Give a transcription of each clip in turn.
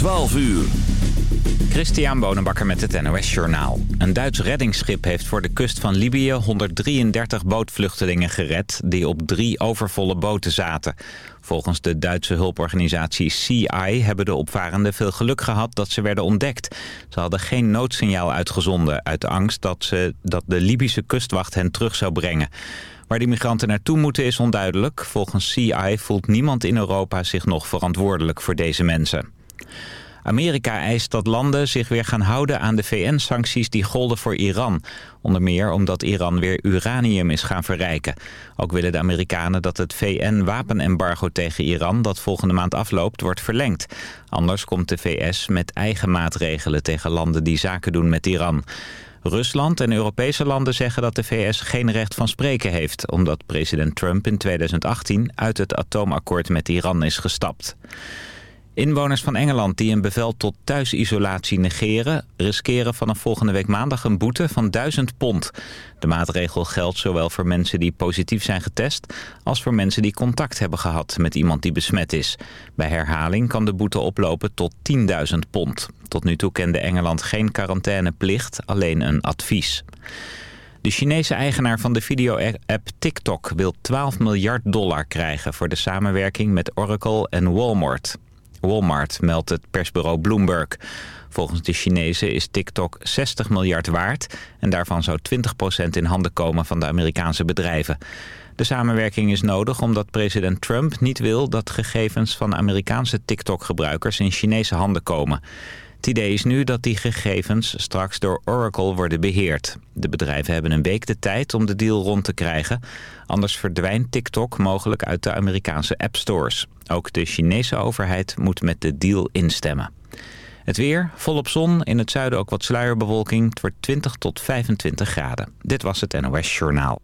12 uur. Christian Bonenbakker met het NOS Journaal. Een Duits reddingsschip heeft voor de kust van Libië 133 bootvluchtelingen gered... die op drie overvolle boten zaten. Volgens de Duitse hulporganisatie CI hebben de opvarenden veel geluk gehad dat ze werden ontdekt. Ze hadden geen noodsignaal uitgezonden uit angst dat, ze, dat de Libische kustwacht hen terug zou brengen. Waar die migranten naartoe moeten is onduidelijk. Volgens CI voelt niemand in Europa zich nog verantwoordelijk voor deze mensen. Amerika eist dat landen zich weer gaan houden aan de VN-sancties die golden voor Iran. Onder meer omdat Iran weer uranium is gaan verrijken. Ook willen de Amerikanen dat het VN-wapenembargo tegen Iran... dat volgende maand afloopt, wordt verlengd. Anders komt de VS met eigen maatregelen tegen landen die zaken doen met Iran. Rusland en Europese landen zeggen dat de VS geen recht van spreken heeft... omdat president Trump in 2018 uit het atoomakkoord met Iran is gestapt. Inwoners van Engeland die een bevel tot thuisisolatie negeren... riskeren vanaf volgende week maandag een boete van 1000 pond. De maatregel geldt zowel voor mensen die positief zijn getest... als voor mensen die contact hebben gehad met iemand die besmet is. Bij herhaling kan de boete oplopen tot 10.000 pond. Tot nu toe kende Engeland geen quarantaineplicht, alleen een advies. De Chinese eigenaar van de video-app TikTok wil 12 miljard dollar krijgen... voor de samenwerking met Oracle en Walmart. Walmart, meldt het persbureau Bloomberg. Volgens de Chinezen is TikTok 60 miljard waard... en daarvan zou 20% in handen komen van de Amerikaanse bedrijven. De samenwerking is nodig omdat president Trump niet wil... dat gegevens van Amerikaanse TikTok-gebruikers in Chinese handen komen. Het idee is nu dat die gegevens straks door Oracle worden beheerd. De bedrijven hebben een week de tijd om de deal rond te krijgen. Anders verdwijnt TikTok mogelijk uit de Amerikaanse appstores. Ook de Chinese overheid moet met de deal instemmen. Het weer, volop zon, in het zuiden ook wat sluierbewolking. Het wordt 20 tot 25 graden. Dit was het NOS Journaal.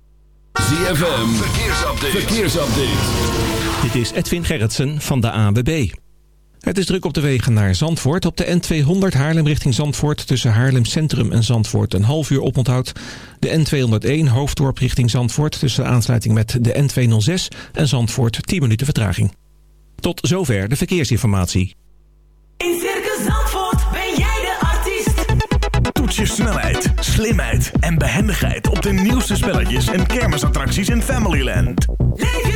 ZFM, verkeersupdate. verkeersupdate. Dit is Edwin Gerritsen van de ANWB. Het is druk op de wegen naar Zandvoort. Op de N200 Haarlem richting Zandvoort tussen Haarlem Centrum en Zandvoort een half uur oponthoud. De N201 Hoofddorp richting Zandvoort tussen de aansluiting met de N206 en Zandvoort 10 minuten vertraging. Tot zover de verkeersinformatie. In Circus Zandvoort ben jij de artiest. Toets je snelheid, slimheid en behendigheid op de nieuwste spelletjes en kermisattracties in Familyland. Leef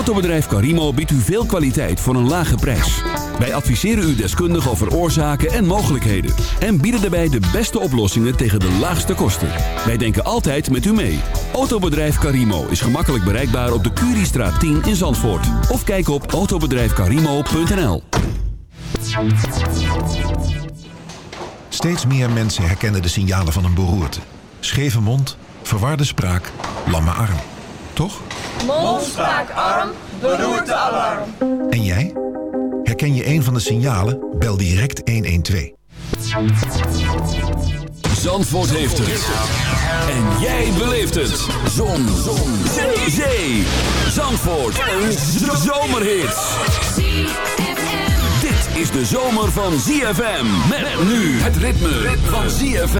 Autobedrijf Carimo biedt u veel kwaliteit voor een lage prijs. Wij adviseren u deskundig over oorzaken en mogelijkheden. En bieden daarbij de beste oplossingen tegen de laagste kosten. Wij denken altijd met u mee. Autobedrijf Carimo is gemakkelijk bereikbaar op de Curiestraat 10 in Zandvoort. Of kijk op autobedrijfcarimo.nl Steeds meer mensen herkennen de signalen van een beroerte. Scheve mond, verwarde spraak, lamme arm. Toch? Mond, spraak, arm, beroerte, alarm. En jij? Herken je een van de signalen? Bel direct 112. Zandvoort heeft het. En jij beleeft het. Zon. Zon. Zee. Zee. Zandvoort. Een zomerhit. Dit is de zomer van ZFM. Met nu het ritme van ZFM.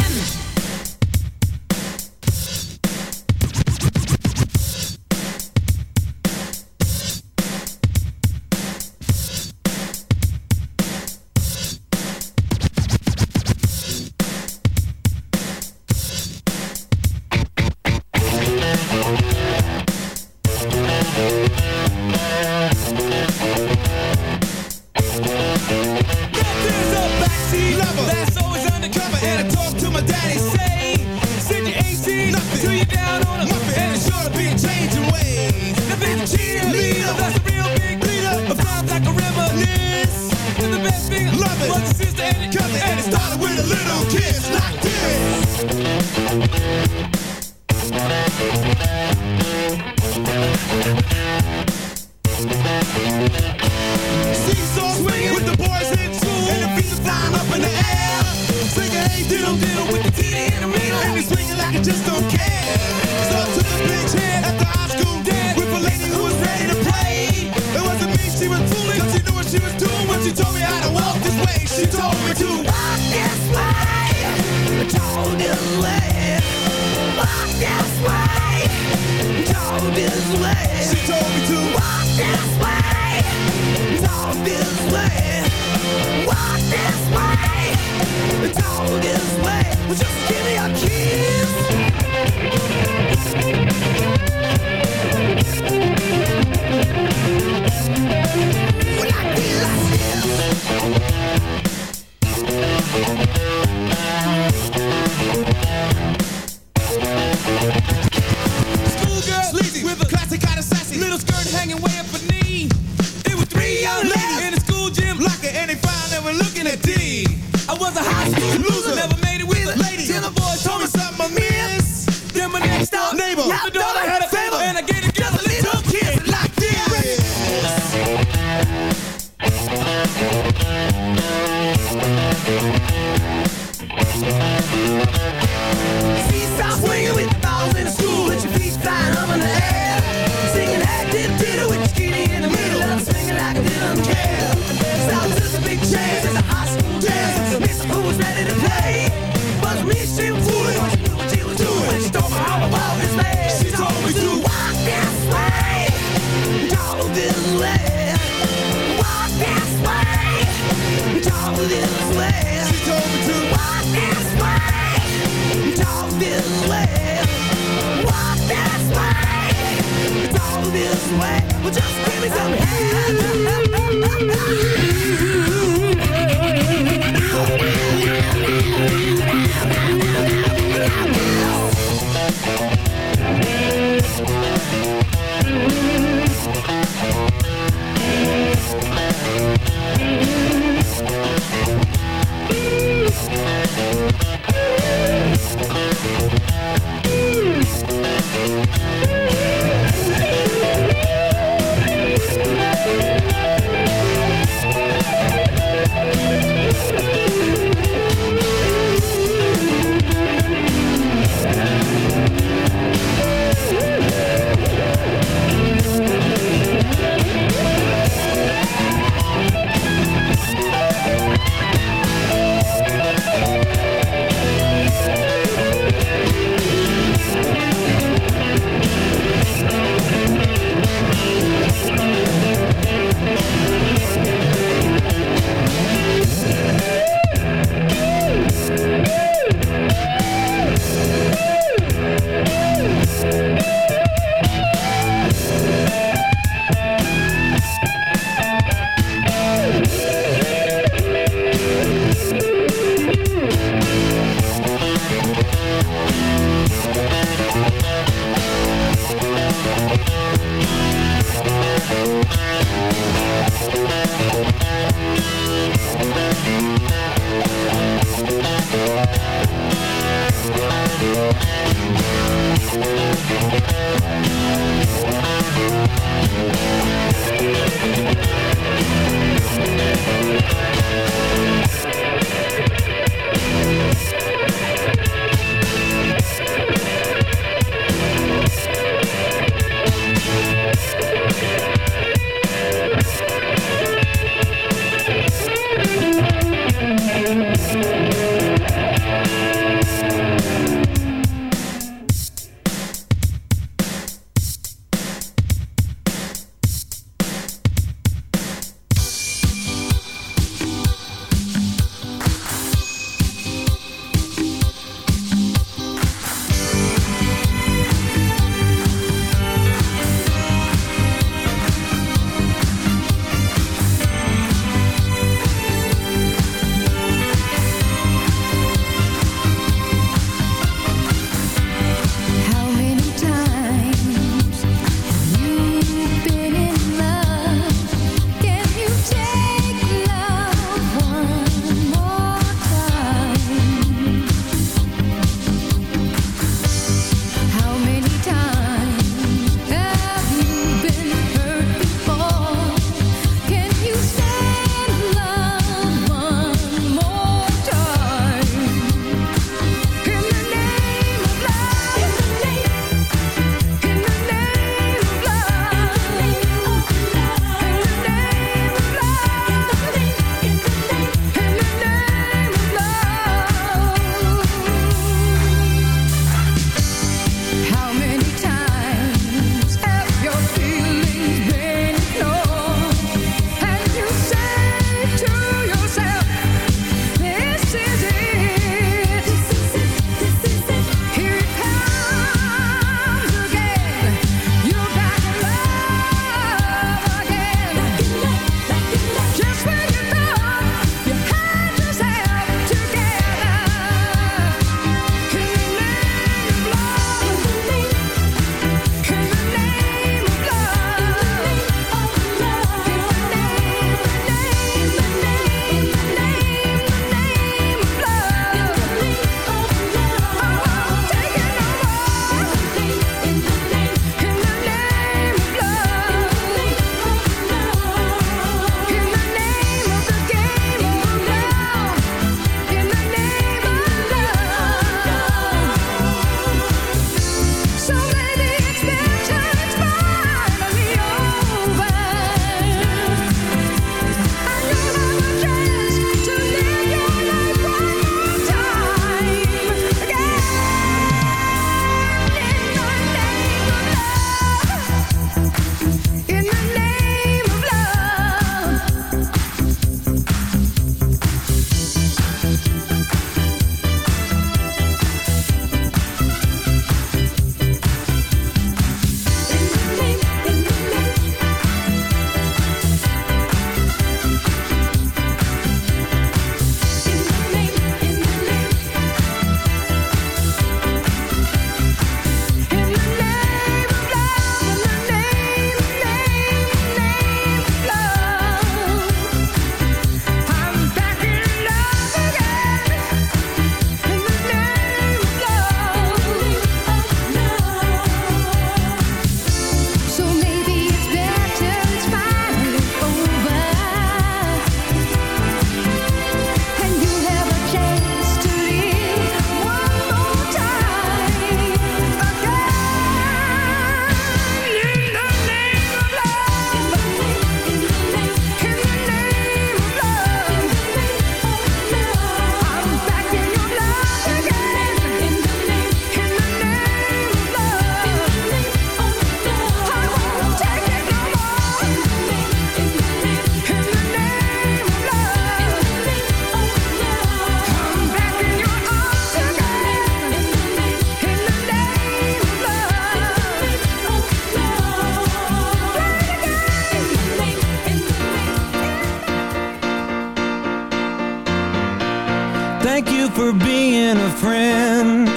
for being a friend.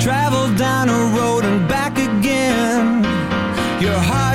Travel down a road and back again. Your heart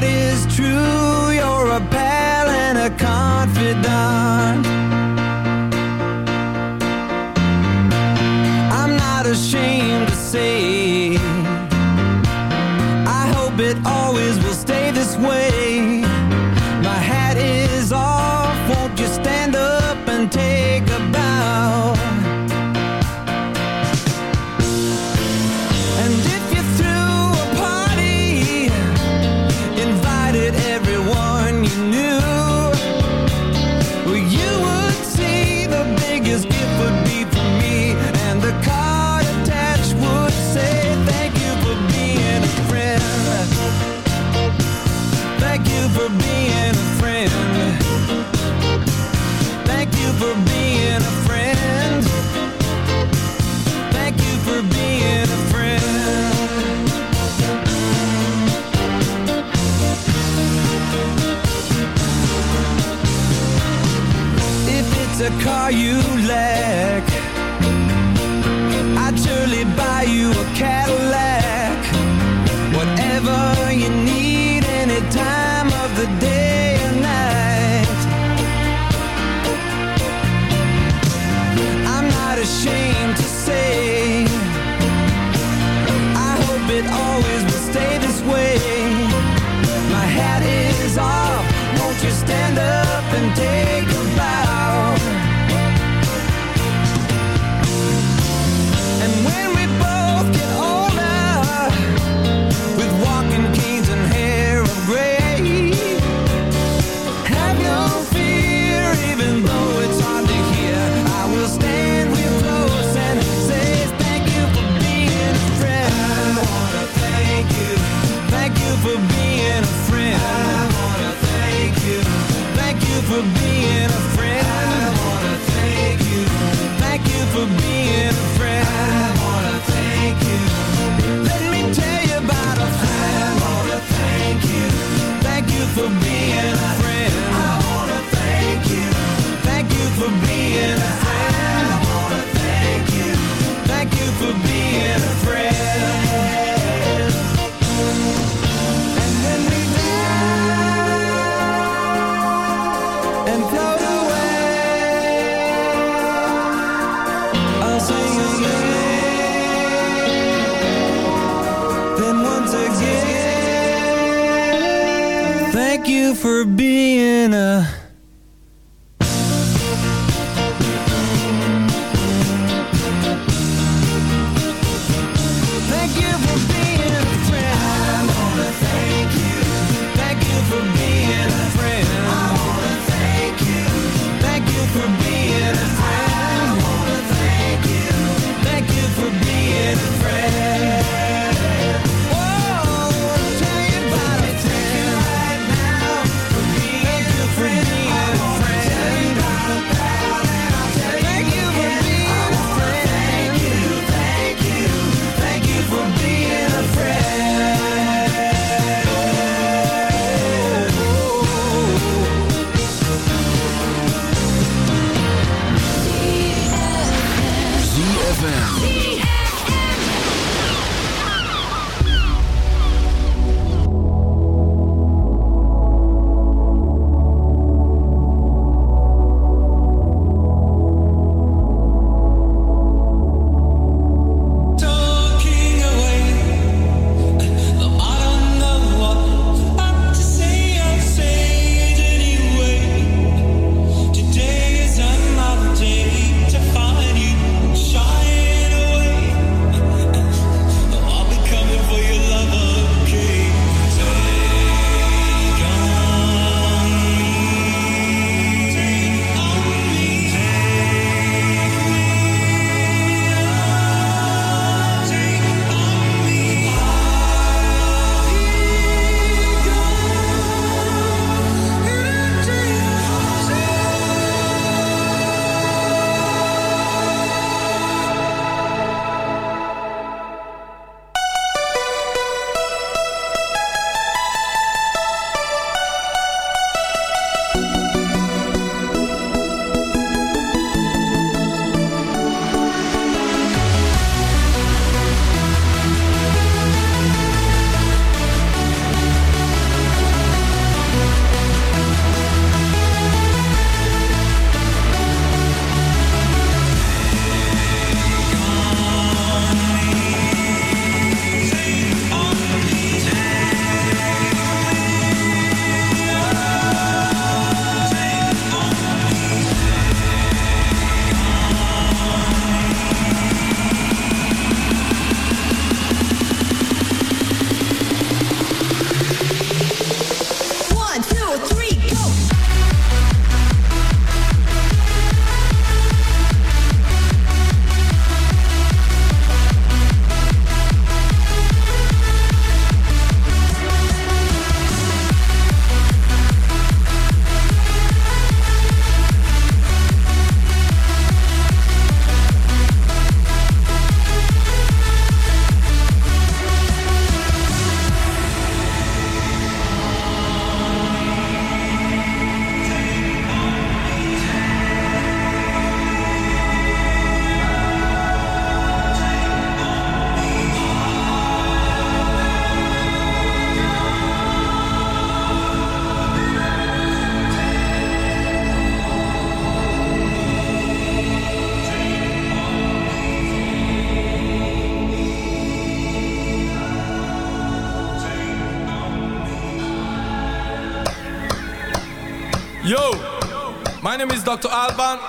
are you. Dr. Alban,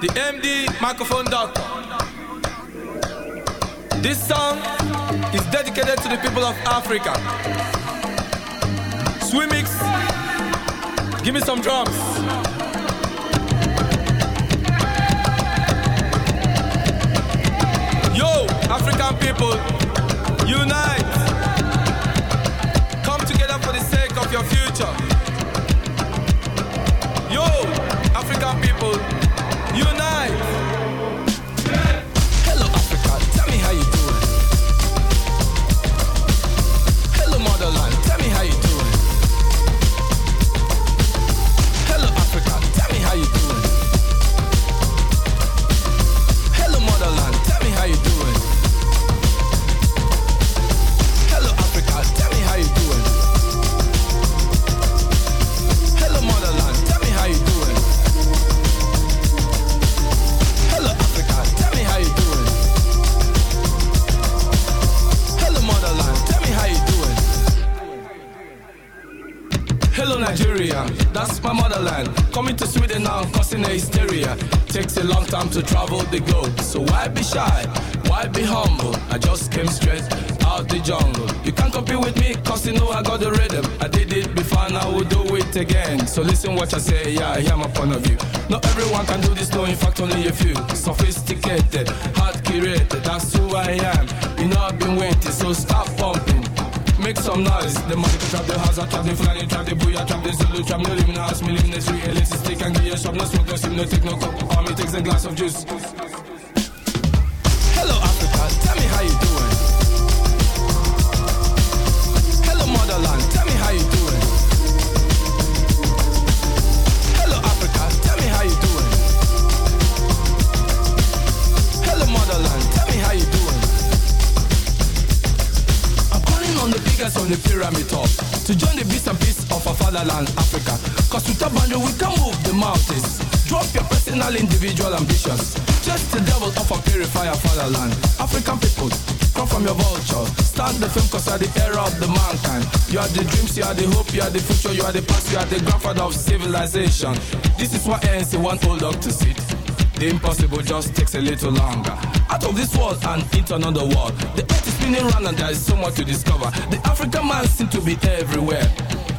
the MD microphone doctor. This song is dedicated to the people of Africa. Swimix, give me some drums. Yo, African people, unite. People, unite. Civilization. This is why ANC want old dog to sit. The impossible just takes a little longer. Out of this world and into another world. The earth is spinning round and there is so much to discover. The African man seems to be everywhere.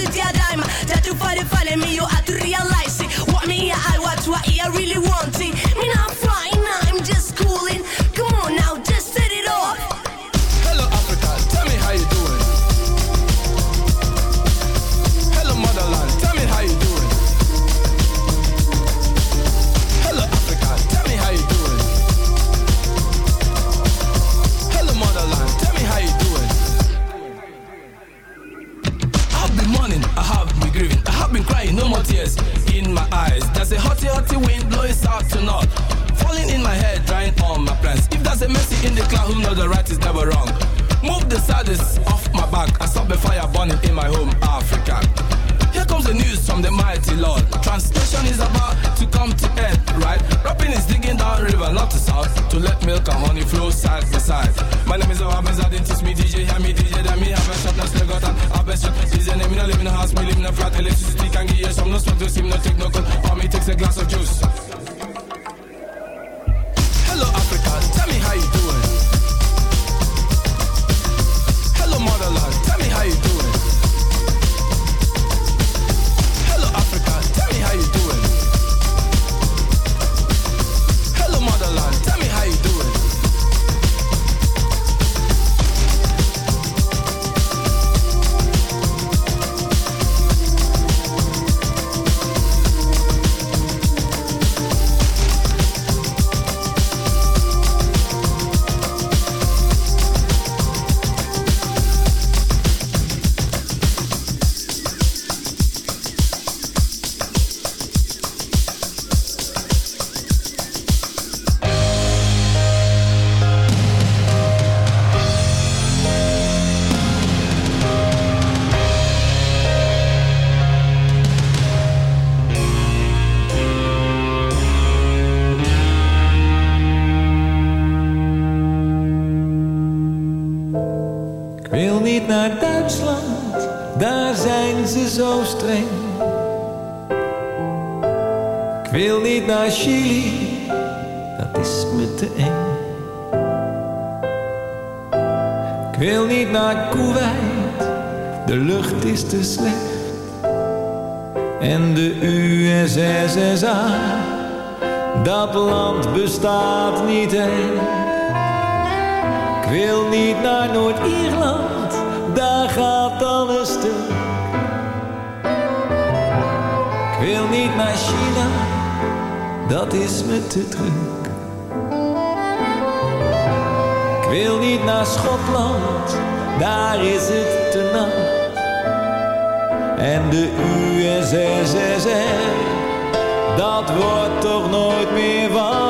twisted yeah, dime. That find it, follow me, you have to realize it. What me, I watch, what I really want it. Me not eyes. A hotty, hotty wind blowing south to north, falling in my head, drying all my plans. If there's a mercy in the cloud, who knows the right is never wrong. Move the saddest off my back I stop the fire burning in my home, Africa. Comes the news from the mighty Lord. Translation is about to come to end, right? Rapping is digging down river, not to south, to let milk and honey flow side by side. My name is Obama, I teach me DJ, hear me DJ, that me have a shot, no slug got and have a shot. Your name, me no live in a house, me live in a flat, electricity can give you some, no smoke, no steam, no take no cold, or me takes a glass of juice. hoort toch nooit meer van.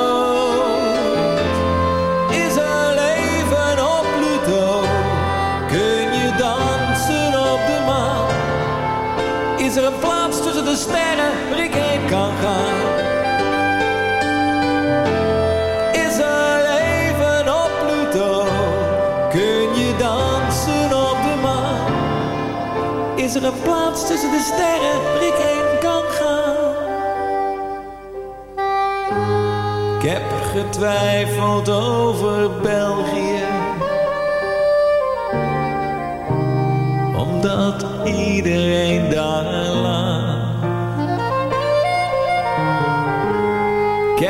is er leven op Pluto? Kun je dansen op de maan? Is er een plaats tussen de sterren waar ik heen kan gaan. Ik heb getwijfeld over België, omdat iedereen daar laat.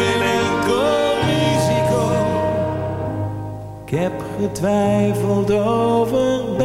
geen enkel risico. Ik heb getwijfeld over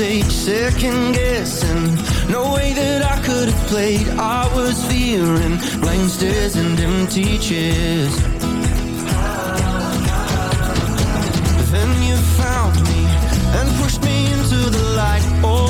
mistakes, second guessing. No way that I could have played. I was fearing blank stares and empty chairs. Then you found me and pushed me into the light. Oh,